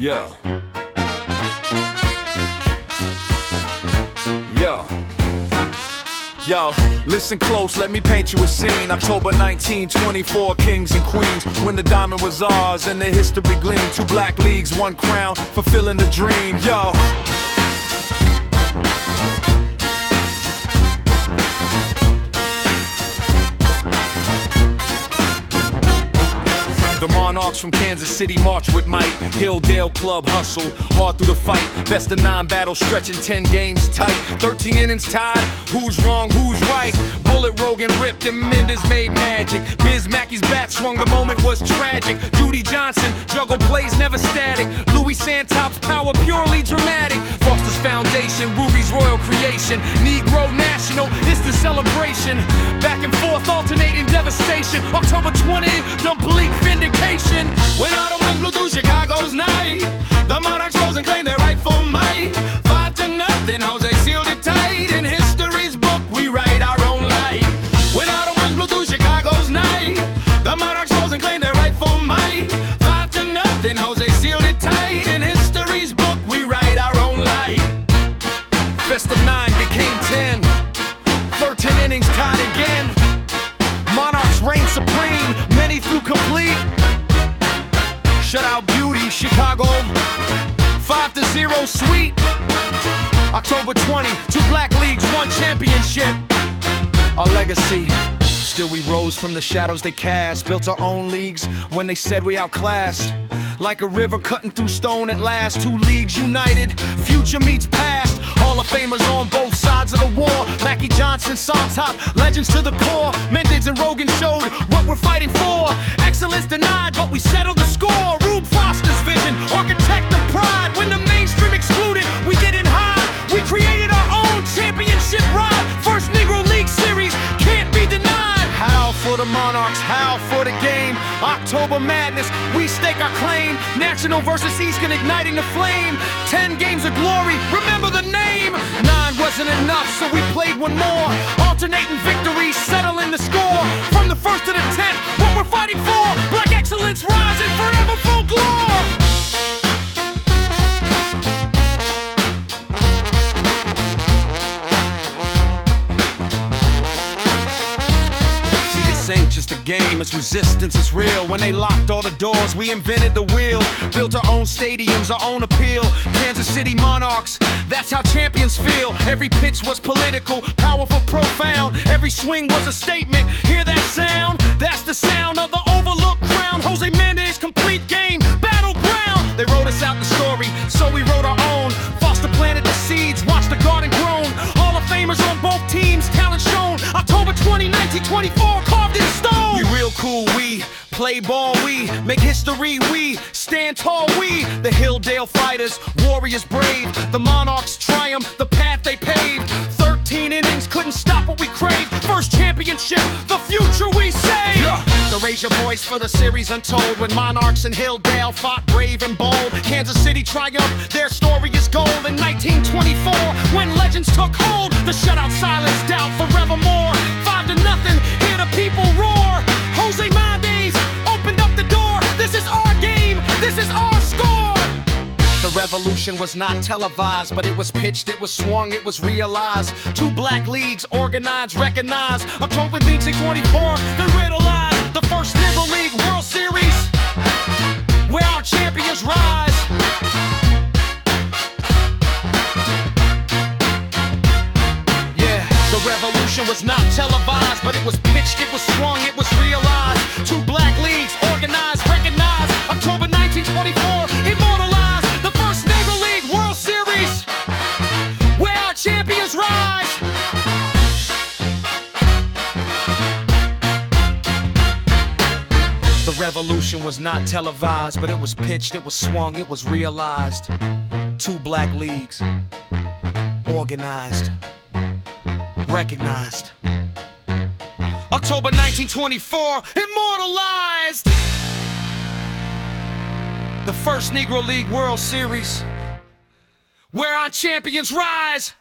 Yeah. Yo. Yo, listen close, let me paint you a scene. October 1924, kings and queens. When the diamond was ours and the history gleamed. Two black leagues, one crown, fulfilling the dream. Yo. The Monarchs from Kansas City march with might. Hilldale Club hustle, hard through the fight. Best of nine battles, stretching 10 games tight. 13 innings tied, who's wrong, who's right? Bullet Rogan ripped and Mendez made magic. Biz Mackey's bat swung, the moment was tragic. Judy Johnson, juggle plays never static. Louis Santop's power purely dramatic. Foster's Foundation, Ruby's royal creation. Negro National, it's the celebration. Back and forth, alternating devastation. October 20, complete vindication. When autumn winds blew through Chicago's night, the Monarchs rose and claimed their rightful might. Five to nothing, Shutout beauty, Chicago. 5 to 0 sweet. October 20, two black leagues, one championship. Our legacy. Still we rose from the shadows they cast. Built our own leagues when they said we outclassed. Like a river cutting through stone at last. Two leagues united, future meets past. Hall of Famers on both sides of the war. Mackey Johnson, Santop, legends to the core. Mendez and Rogan showed what we're fighting for. Excellence denied, but we settled the score. Foster's vision, architect of pride. When the mainstream excluded, we didn't hide. We created our own championship ride. First Negro League series can't be denied. How for the Monarchs, how for the game. October Madness, we stake our claim. National versus Eastern igniting the flame. Ten games of glory, remember the name. Nine wasn't enough, so we played one more. Alternating victories, settling the score. From the first to the tenth, fighting for. Black excellence rising forever folklore. Just a game, it's resistance, it's real. When they locked all the doors, we invented the wheel. Built our own stadiums, our own appeal. Kansas City Monarchs, that's how champions feel. Every pitch was political, powerful, profound. Every swing was a statement. Hear that sound? That's the sound of the overlooked crown. Jose Mendez, complete game, battleground. They wrote us out the story, so we wrote our own. Foster planted the seeds, watched the garden grown. Hall of Famers on both teams, talent shown. October 20, 1924, cool, we play ball, we make history, we stand tall, we the Hilldale fighters, warriors brave. The Monarchs triumph, the path they paved. 13 innings couldn't stop what we craved. First championship, the future we saved. So raise your voice for the series untold. When Monarchs and Hilldale fought brave and bold. Kansas City triumphed, their story is gold. In 1924, when legends took hold, the shutout silenced doubt forevermore. Revolution was not televised, but it was pitched, it was swung, it was realized. Two black leagues organized, recognized. October 1924, the riddle lies. The first Negro League World Series, where our champions rise. Yeah, the revolution was not televised, but it was pitched, it was swung, it was realized. Revolution was not televised, but it was pitched, it was swung, it was realized. Two black leagues, organized, recognized. October 1924, immortalized. The first Negro League World Series, where our champions rise.